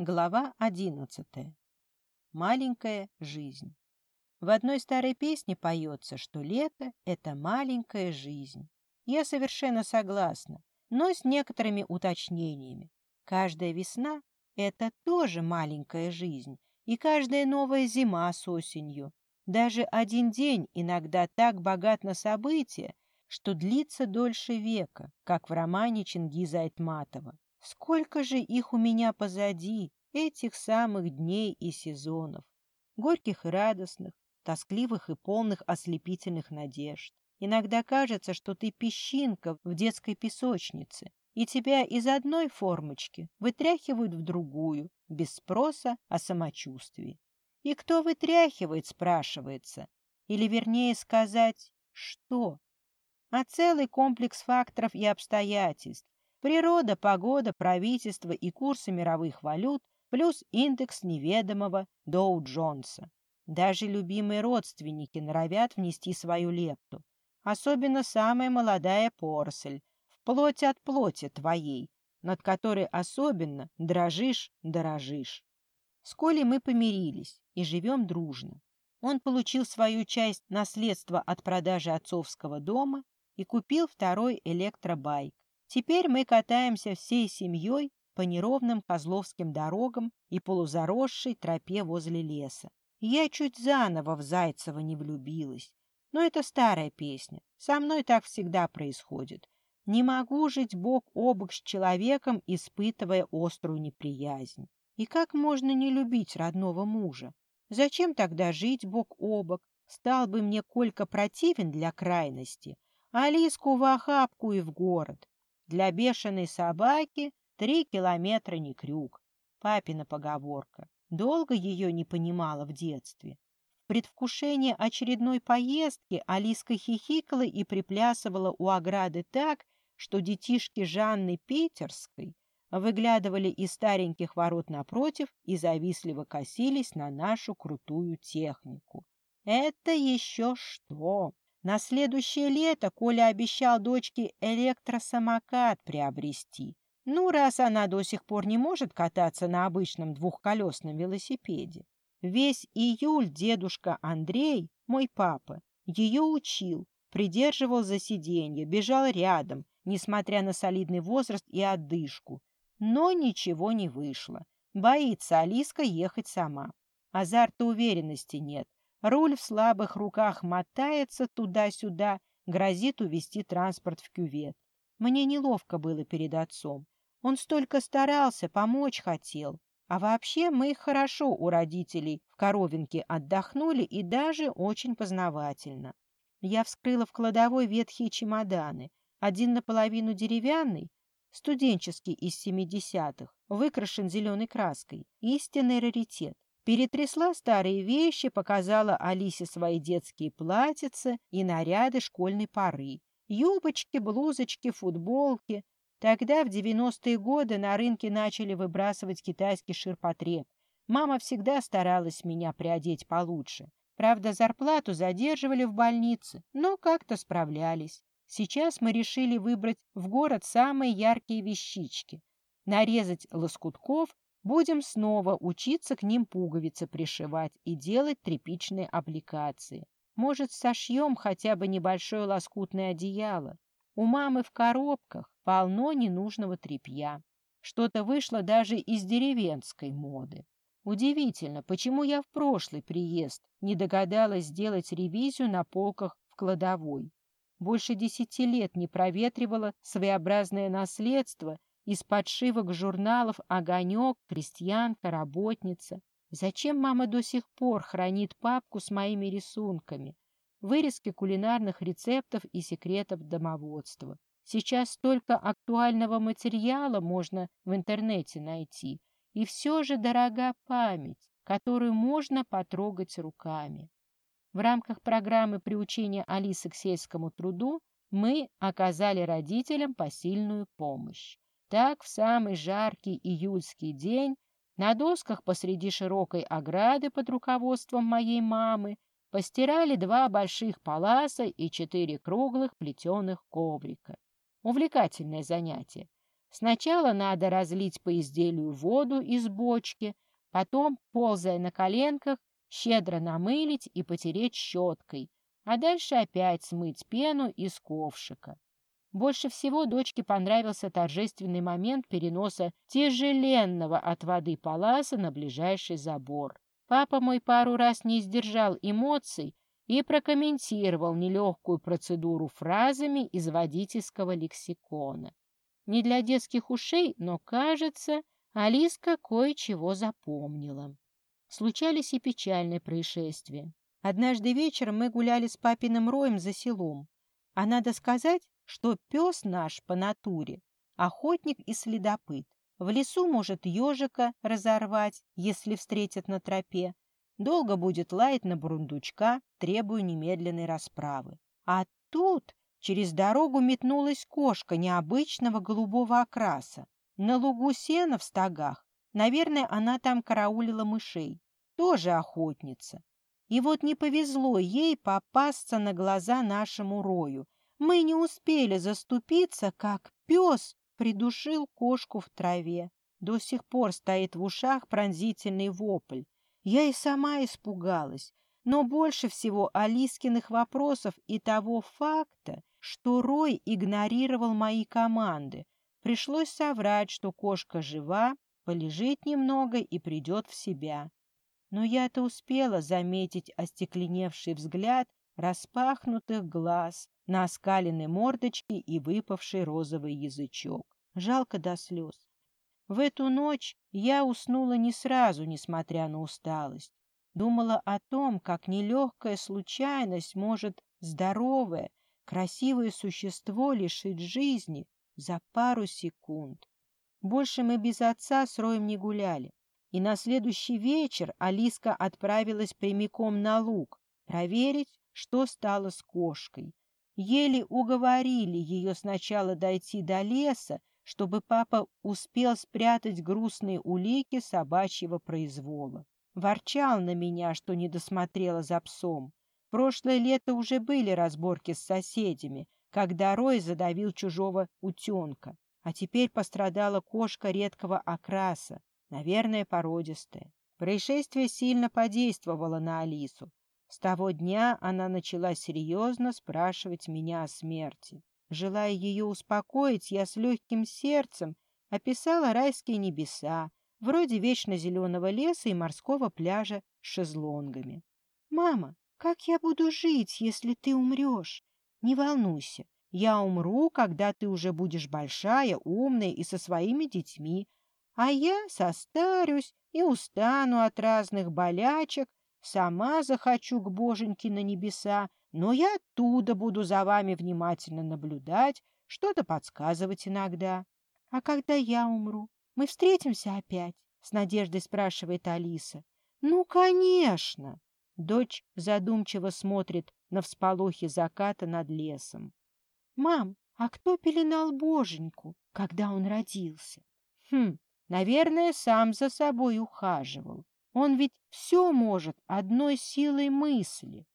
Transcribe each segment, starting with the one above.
Глава одиннадцатая. Маленькая жизнь. В одной старой песне поется, что лето — это маленькая жизнь. Я совершенно согласна, но с некоторыми уточнениями. Каждая весна — это тоже маленькая жизнь, и каждая новая зима с осенью. Даже один день иногда так богат на события, что длится дольше века, как в романе Чингиза Айтматова. Сколько же их у меня позади, этих самых дней и сезонов, горьких и радостных, тоскливых и полных ослепительных надежд. Иногда кажется, что ты песчинка в детской песочнице, и тебя из одной формочки вытряхивают в другую, без спроса о самочувствии. И кто вытряхивает, спрашивается, или вернее сказать, что? А целый комплекс факторов и обстоятельств, Природа, погода, правительство и курсы мировых валют плюс индекс неведомого Доу-Джонса. Даже любимые родственники норовят внести свою лепту. Особенно самая молодая поросль, вплоть от плоти твоей, над которой особенно дрожишь, дорожишь. С Колей мы помирились и живем дружно. Он получил свою часть наследства от продажи отцовского дома и купил второй электробайк. Теперь мы катаемся всей семьей по неровным козловским дорогам и полузаросшей тропе возле леса. Я чуть заново в Зайцева не влюбилась. Но это старая песня. Со мной так всегда происходит. Не могу жить бок о бок с человеком, испытывая острую неприязнь. И как можно не любить родного мужа? Зачем тогда жить бок о бок? Стал бы мне Колька противен для крайности, а Лиску в охапку и в город. Для бешеной собаки три километра не крюк. Папина поговорка. Долго ее не понимала в детстве. В предвкушении очередной поездки Алиска хихикала и приплясывала у ограды так, что детишки Жанны Питерской выглядывали из стареньких ворот напротив и завистливо косились на нашу крутую технику. Это еще что? На следующее лето Коля обещал дочке электросамокат приобрести. Ну, раз она до сих пор не может кататься на обычном двухколесном велосипеде. Весь июль дедушка Андрей, мой папа, ее учил, придерживал за сиденье, бежал рядом, несмотря на солидный возраст и отдышку. Но ничего не вышло. Боится Алиска ехать сама. Азарта уверенности нет. Руль в слабых руках мотается туда-сюда, грозит увести транспорт в кювет. Мне неловко было перед отцом. Он столько старался, помочь хотел. А вообще мы хорошо у родителей в коровинке отдохнули и даже очень познавательно. Я вскрыла в кладовой ветхие чемоданы. Один наполовину деревянный, студенческий из семидесятых, выкрашен зеленой краской. Истинный раритет. Перетрясла старые вещи, показала Алисе свои детские платьица и наряды школьной поры. Юбочки, блузочки, футболки. Тогда, в девяностые годы, на рынке начали выбрасывать китайский ширпотреб. Мама всегда старалась меня приодеть получше. Правда, зарплату задерживали в больнице, но как-то справлялись. Сейчас мы решили выбрать в город самые яркие вещички, нарезать лоскутков Будем снова учиться к ним пуговицы пришивать и делать тряпичные аппликации. Может, сошьем хотя бы небольшое лоскутное одеяло. У мамы в коробках полно ненужного тряпья. Что-то вышло даже из деревенской моды. Удивительно, почему я в прошлый приезд не догадалась сделать ревизию на полках в кладовой. Больше десяти лет не проветривала своеобразное наследство из подшивок журналов «Огонек», «Крестьянка», «Работница». Зачем мама до сих пор хранит папку с моими рисунками, вырезки кулинарных рецептов и секретов домоводства? Сейчас столько актуального материала можно в интернете найти. И все же дорога память, которую можно потрогать руками. В рамках программы приучения Алисы к сельскому труду мы оказали родителям посильную помощь. Так в самый жаркий июльский день на досках посреди широкой ограды под руководством моей мамы постирали два больших паласа и четыре круглых плетеных коврика. Увлекательное занятие. Сначала надо разлить по изделию воду из бочки, потом, ползая на коленках, щедро намылить и потереть щеткой, а дальше опять смыть пену из ковшика. Больше всего дочке понравился торжественный момент переноса тяжеленного от воды паласа на ближайший забор. Папа мой пару раз не сдержал эмоций и прокомментировал нелегкую процедуру фразами из водительского лексикона. Не для детских ушей, но, кажется, Алиска кое-чего запомнила. Случались и печальные происшествия. Однажды вечером мы гуляли с папиным роем за селом. А надо сказать, что пес наш по натуре — охотник и следопыт. В лесу может ежика разорвать, если встретит на тропе. Долго будет лаять на бурундучка, требуя немедленной расправы. А тут через дорогу метнулась кошка необычного голубого окраса. На лугу сена в стогах, наверное, она там караулила мышей. Тоже охотница. И вот не повезло ей попасться на глаза нашему рою — мы не успели заступиться, как пес придушил кошку в траве. До сих пор стоит в ушах пронзительный вопль. Я и сама испугалась, но больше всего Алискиных вопросов и того факта, что Рой игнорировал мои команды. Пришлось соврать, что кошка жива, полежит немного и придет в себя. Но я-то успела заметить остекленевший взгляд распахнутых глаз, на оскаленной мордочке и выпавший розовый язычок. Жалко до слез. В эту ночь я уснула не сразу, несмотря на усталость. Думала о том, как нелегкая случайность может здоровое, красивое существо лишить жизни за пару секунд. Больше мы без отца с Роем не гуляли. И на следующий вечер Алиска отправилась прямиком на луг проверить, что стало с кошкой. Еле уговорили ее сначала дойти до леса, чтобы папа успел спрятать грустные улики собачьего произвола. Ворчал на меня, что не досмотрела за псом. Прошлое лето уже были разборки с соседями, когда Рой задавил чужого утенка. А теперь пострадала кошка редкого окраса, наверное, породистая. Происшествие сильно подействовало на Алису. С того дня она начала серьезно спрашивать меня о смерти. Желая ее успокоить, я с легким сердцем описала райские небеса, вроде вечно зеленого леса и морского пляжа с шезлонгами. «Мама, как я буду жить, если ты умрешь? Не волнуйся, я умру, когда ты уже будешь большая, умная и со своими детьми, а я состарюсь и устану от разных болячек Сама захочу к боженьке на небеса, но я оттуда буду за вами внимательно наблюдать, что-то подсказывать иногда. — А когда я умру, мы встретимся опять? — с надеждой спрашивает Алиса. — Ну, конечно! Дочь задумчиво смотрит на всполохи заката над лесом. — Мам, а кто пеленал боженьку, когда он родился? — Хм, наверное, сам за собой ухаживал. Он ведь все может одной силой мысли.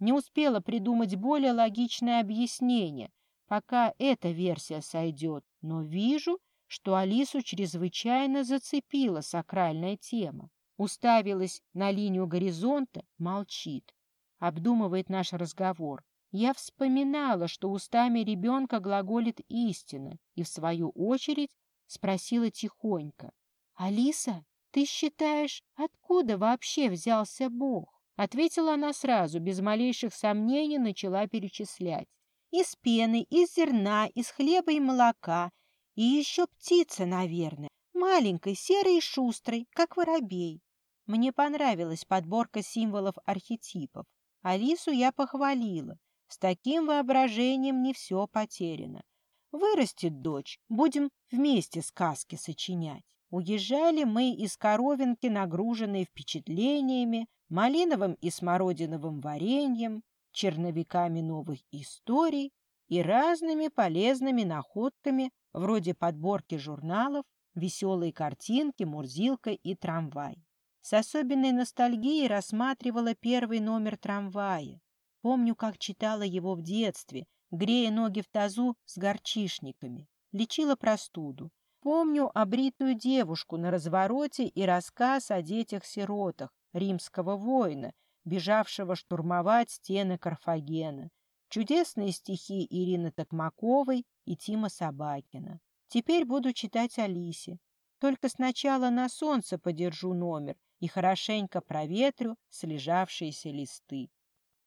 Не успела придумать более логичное объяснение, пока эта версия сойдет, но вижу, что Алису чрезвычайно зацепила сакральная тема. Уставилась на линию горизонта, молчит, обдумывает наш разговор. Я вспоминала, что устами ребенка глаголит истина, и, в свою очередь, спросила тихонько. «Алиса, «Ты считаешь, откуда вообще взялся Бог?» Ответила она сразу, без малейших сомнений начала перечислять. «Из пены, из зерна, из хлеба и молока. И еще птица, наверное, маленькой, серой и шустрой, как воробей». Мне понравилась подборка символов архетипов. Алису я похвалила. С таким воображением не все потеряно. Вырастет дочь, будем вместе сказки сочинять. Уезжали мы из Коровинки, нагруженные впечатлениями, малиновым и смородиновым вареньем, черновиками новых историй и разными полезными находками вроде подборки журналов, веселые картинки, мурзилка и трамвай. С особенной ностальгией рассматривала первый номер трамвая. Помню, как читала его в детстве, грея ноги в тазу с горчишниками. лечила простуду. Помню обритую девушку на развороте и рассказ о детях-сиротах римского воина, бежавшего штурмовать стены Карфагена. Чудесные стихи Ирины Токмаковой и Тима Собакина. Теперь буду читать Алисе. Только сначала на солнце подержу номер и хорошенько проветрю слежавшиеся листы.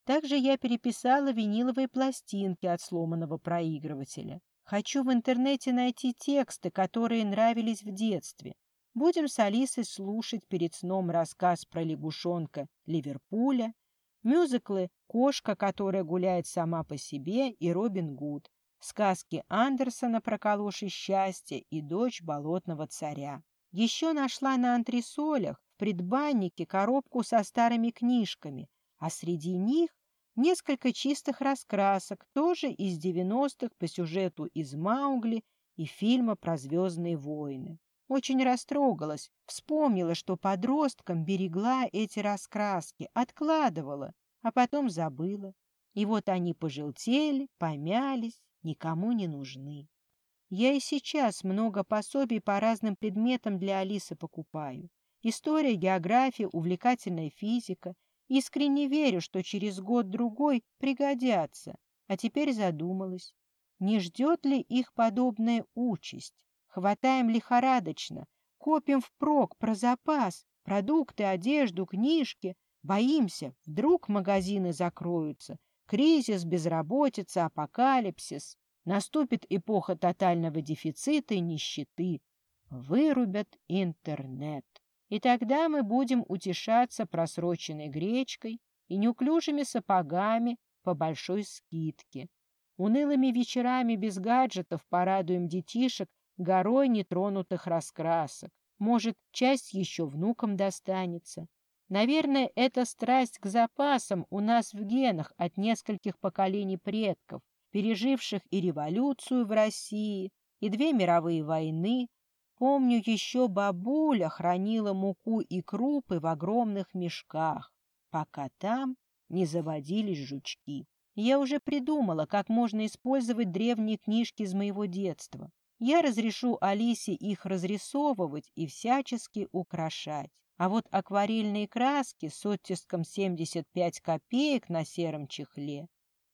Также я переписала виниловые пластинки от сломанного проигрывателя. Хочу в интернете найти тексты, которые нравились в детстве. Будем с Алисой слушать перед сном рассказ про лягушонка Ливерпуля, мюзиклы «Кошка, которая гуляет сама по себе» и «Робин Гуд», сказки Андерсона про калоши счастья и дочь болотного царя. Еще нашла на антресолях в предбаннике коробку со старыми книжками, а среди них Несколько чистых раскрасок, тоже из девяностых по сюжету из «Маугли» и фильма про «Звездные войны». Очень растрогалась, вспомнила, что подросткам берегла эти раскраски, откладывала, а потом забыла. И вот они пожелтели, помялись, никому не нужны. Я и сейчас много пособий по разным предметам для Алисы покупаю. История, география, увлекательная физика, Искренне верю, что через год-другой пригодятся, а теперь задумалась. Не ждет ли их подобная участь? Хватаем лихорадочно, копим впрок про запас, продукты, одежду, книжки. Боимся, вдруг магазины закроются. Кризис, безработица, апокалипсис. Наступит эпоха тотального дефицита и нищеты. Вырубят интернет. И тогда мы будем утешаться просроченной гречкой и неуклюжими сапогами по большой скидке. Унылыми вечерами без гаджетов порадуем детишек горой нетронутых раскрасок. Может, часть еще внукам достанется. Наверное, эта страсть к запасам у нас в генах от нескольких поколений предков, переживших и революцию в России, и две мировые войны, Помню, еще бабуля хранила муку и крупы в огромных мешках, пока там не заводились жучки. Я уже придумала, как можно использовать древние книжки из моего детства. Я разрешу Алисе их разрисовывать и всячески украшать. А вот акварельные краски с оттиском 75 копеек на сером чехле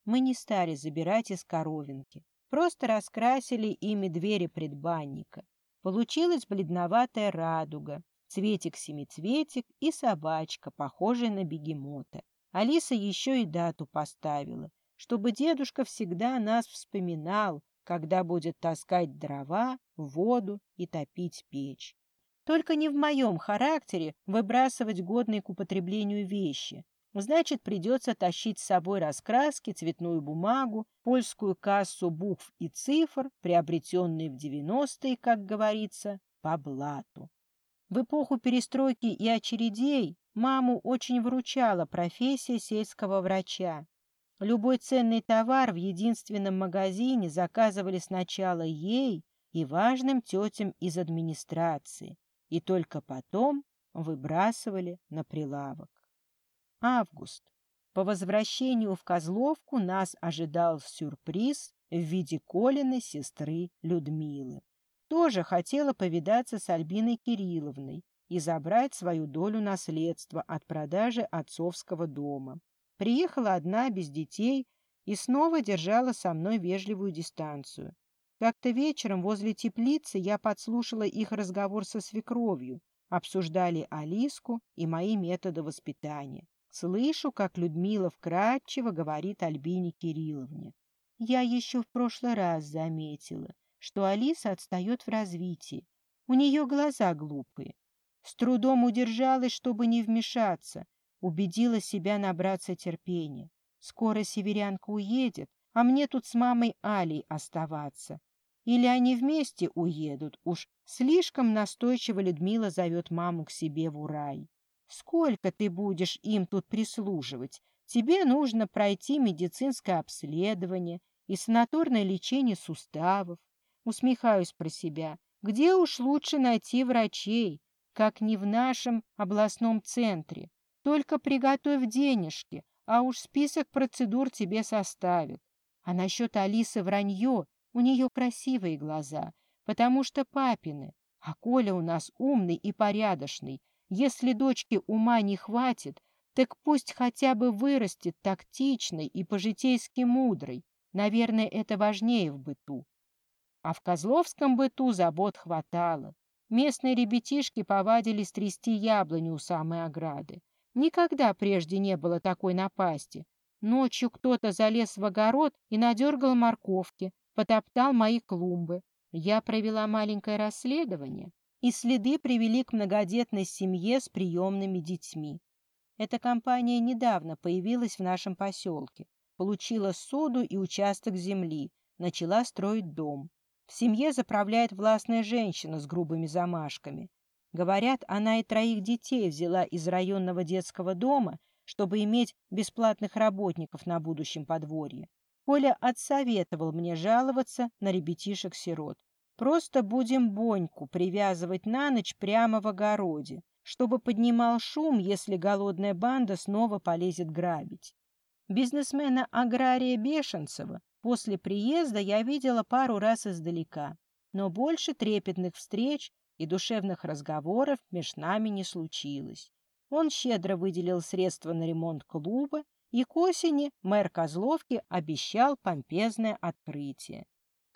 мы не стали забирать из коровинки. Просто раскрасили ими двери предбанника. Получилась бледноватая радуга, цветик-семицветик и собачка, похожая на бегемота. Алиса еще и дату поставила, чтобы дедушка всегда нас вспоминал, когда будет таскать дрова, воду и топить печь. Только не в моем характере выбрасывать годные к употреблению вещи, Значит, придется тащить с собой раскраски, цветную бумагу, польскую кассу букв и цифр, приобретенные в 90-е, как говорится, по блату. В эпоху перестройки и очередей маму очень вручала профессия сельского врача. Любой ценный товар в единственном магазине заказывали сначала ей и важным тетям из администрации, и только потом выбрасывали на прилавок. Август. По возвращению в Козловку нас ожидал сюрприз в виде Колины сестры Людмилы. Тоже хотела повидаться с Альбиной Кирилловной и забрать свою долю наследства от продажи отцовского дома. Приехала одна, без детей, и снова держала со мной вежливую дистанцию. Как-то вечером возле теплицы я подслушала их разговор со свекровью, обсуждали Алиску и мои методы воспитания. Слышу, как Людмила вкратчиво говорит Альбине Кирилловне. Я еще в прошлый раз заметила, что Алиса отстает в развитии. У нее глаза глупые. С трудом удержалась, чтобы не вмешаться, убедила себя набраться терпения. Скоро северянка уедет, а мне тут с мамой Алей оставаться. Или они вместе уедут, уж слишком настойчиво Людмила зовет маму к себе в Урай. Сколько ты будешь им тут прислуживать? Тебе нужно пройти медицинское обследование и санаторное лечение суставов. Усмехаюсь про себя. Где уж лучше найти врачей, как не в нашем областном центре? Только приготовь денежки, а уж список процедур тебе составят. А насчет Алисы вранье. У нее красивые глаза, потому что папины, а Коля у нас умный и порядочный. Если дочке ума не хватит, так пусть хотя бы вырастет тактичной и по-житейски мудрой. Наверное, это важнее в быту. А в Козловском быту забот хватало. Местные ребятишки повадились трясти яблоню у самой ограды. Никогда прежде не было такой напасти. Ночью кто-то залез в огород и надергал морковки, потоптал мои клумбы. Я провела маленькое расследование, и следы привели к многодетной семье с приемными детьми. Эта компания недавно появилась в нашем поселке, получила суду и участок земли, начала строить дом. В семье заправляет властная женщина с грубыми замашками. Говорят, она и троих детей взяла из районного детского дома, чтобы иметь бесплатных работников на будущем подворье. Коля отсоветовал мне жаловаться на ребятишек-сирот. Просто будем Боньку привязывать на ночь прямо в огороде чтобы поднимал шум, если голодная банда снова полезет грабить. Бизнесмена-агрария Бешенцева после приезда я видела пару раз издалека, но больше трепетных встреч и душевных разговоров между нами не случилось. Он щедро выделил средства на ремонт клуба, и к осени мэр Козловки обещал помпезное открытие.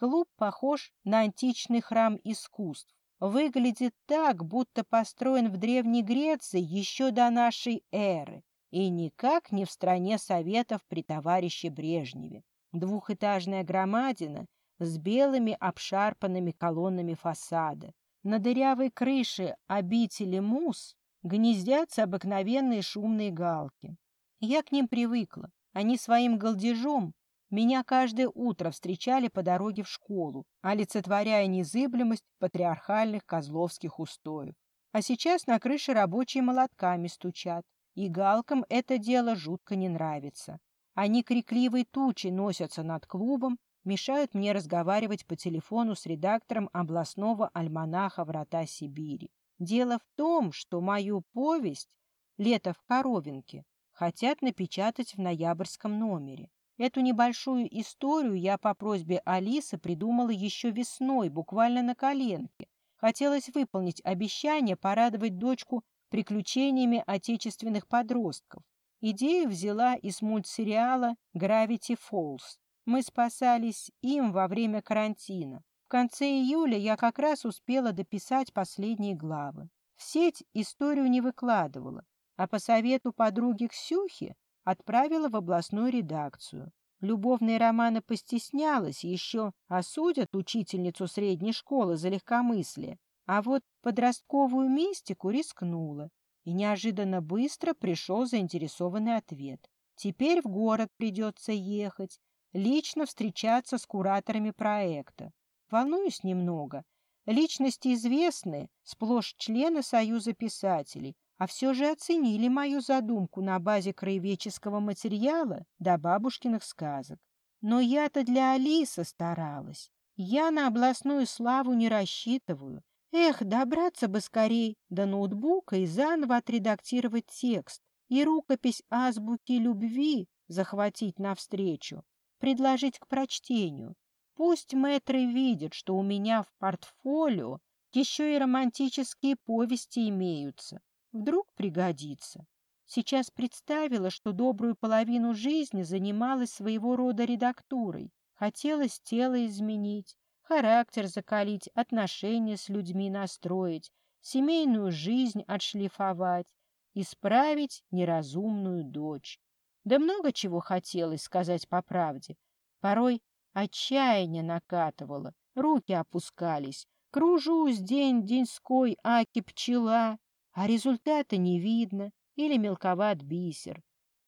Клуб похож на античный храм искусств, выглядит так, будто построен в Древней Греции еще до нашей эры и никак не в стране Советов при товарище Брежневе. Двухэтажная громадина с белыми обшарпанными колоннами фасада. На дырявой крыше обители мус гнездятся обыкновенные шумные галки. Я к ним привыкла. Они своим галдежом меня каждое утро встречали по дороге в школу, олицетворяя незыблемость патриархальных козловских устоев. А сейчас на крыше рабочие молотками стучат, и галкам это дело жутко не нравится. Они крикливой тучей носятся над клубом, мешают мне разговаривать по телефону с редактором областного альманаха «Врата Сибири». Дело в том, что мою повесть «Лето в Коровинке» хотят напечатать в ноябрьском номере. Эту небольшую историю я по просьбе Алисы придумала еще весной, буквально на коленке. Хотелось выполнить обещание порадовать дочку приключениями отечественных подростков. Идею взяла из мультсериала «Gravity Falls». Мы спасались им во время карантина. В конце июля я как раз успела дописать последние главы. В сеть историю не выкладывала, а по совету подруги Ксюхи отправила в областную редакцию. Любовные романы постеснялась, еще осудят учительницу средней школы за легкомыслие, а вот подростковую мистику рискнула. И неожиданно быстро пришел заинтересованный ответ. Теперь в город придется ехать, лично встречаться с кураторами проекта. Волнуюсь немного. Личности известные, сплошь члены Союза писателей, а все же оценили мою задумку на базе краеведческого материала до бабушкиных сказок. Но я-то для Алисы старалась. Я на областную славу не рассчитываю. Эх, добраться бы скорей до ноутбука и заново отредактировать текст и рукопись азбуки любви захватить навстречу, предложить к прочтению. Пусть мэтры видят, что у меня в портфолио еще и романтические повести имеются. Вдруг пригодится. Сейчас представила, что добрую половину жизни занималась своего рода редактурой. Хотелось тело изменить, характер закалить, отношения с людьми настроить, семейную жизнь отшлифовать, исправить неразумную дочь. Да много чего хотелось сказать по правде. Порой отчаяние накатывало, руки опускались. Кружусь день-деньской, аки пчела, а результата не видно или мелковат бисер.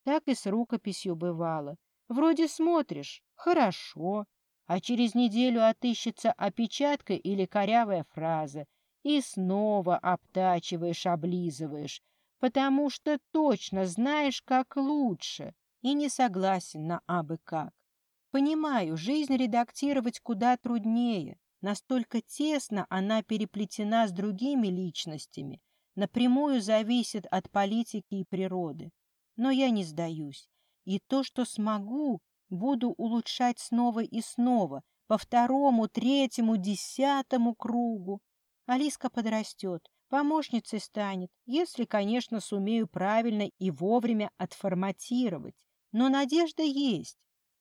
Так и с рукописью бывало. Вроде смотришь — хорошо, а через неделю отыщется опечатка или корявая фраза, и снова обтачиваешь, облизываешь, потому что точно знаешь, как лучше, и не согласен на абы как. Понимаю, жизнь редактировать куда труднее, настолько тесно она переплетена с другими личностями, напрямую зависит от политики и природы. Но я не сдаюсь. И то, что смогу, буду улучшать снова и снова, по второму, третьему, десятому кругу. Алиска подрастет, помощницей станет, если, конечно, сумею правильно и вовремя отформатировать. Но надежда есть.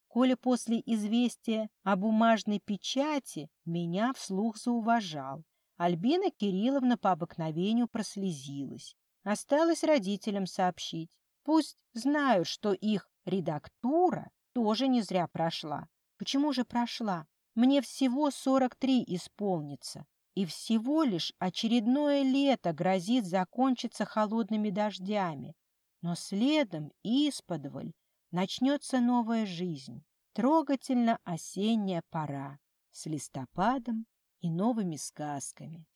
Коля после известия о бумажной печати меня вслух зауважал. Альбина Кирилловна по обыкновению прослезилась. Осталось родителям сообщить. Пусть знают, что их редактура тоже не зря прошла. Почему же прошла? Мне всего 43 исполнится. И всего лишь очередное лето грозит закончиться холодными дождями. Но следом, исподволь, начнется новая жизнь, трогательно осенняя пора с листопадом и новыми сказками.